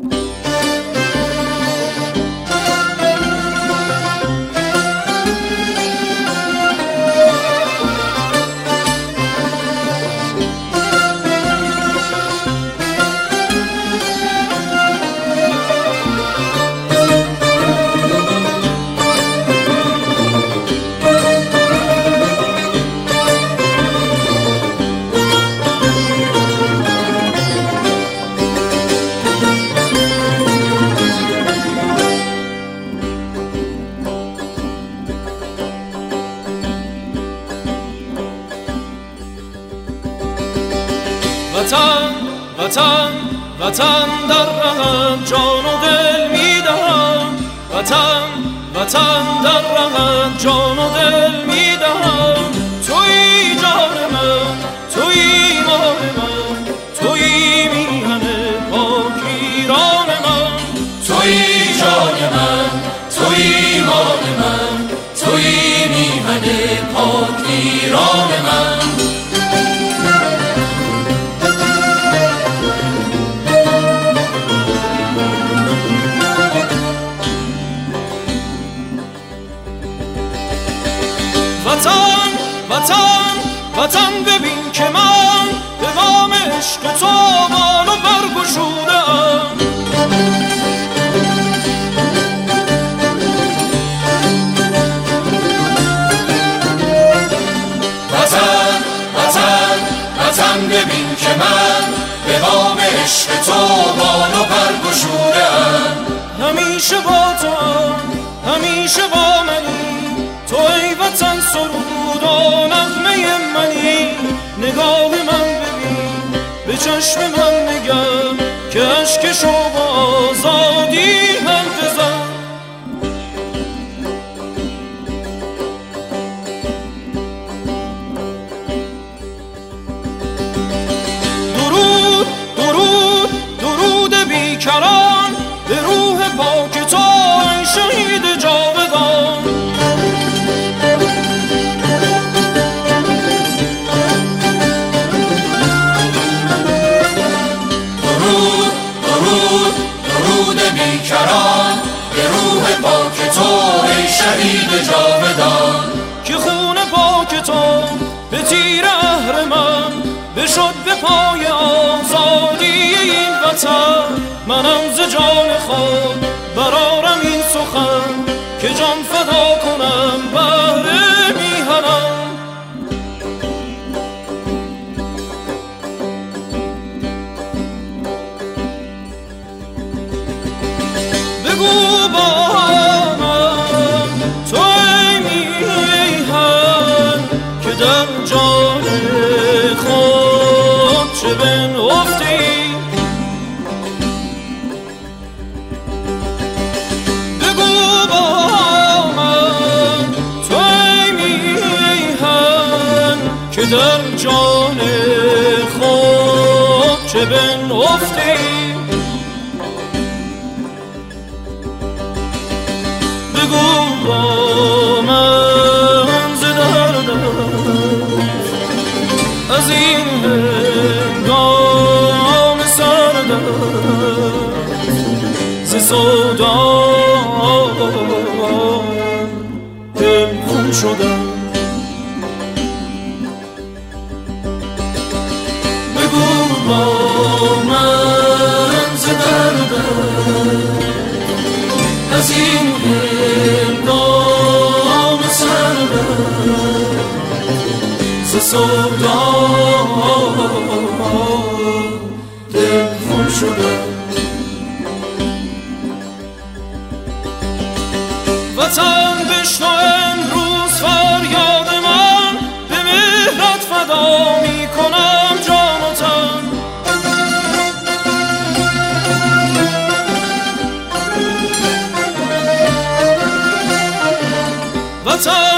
وطن وطن وطن در رقم جان و دل می‌دهم. وطن وطن در رقم جان و دل می‌دهم. وطن وطن ببین که من به وام عشق تو بالو برگشودم وطن وطن وطن ببین که من به وام عشق تو بالو پر گشودم. همیشه با تو هم همیشه با وطن سرود و نغمه منی نگاه من ببین به چشم من نگم که عشق شهید جاودان. که خون پاک تو به تیر اهر من بشد به پای آزادی این وطن. منم ز جان خود برارم این سخن که جان فدا کنم بهر میهنم. بگو با در جان خود چه بنهفتی؟ بگو با من ز دردم از این هنگام سردم ز سودا دل خون شدم از این هنگام سردم ز سودا Satan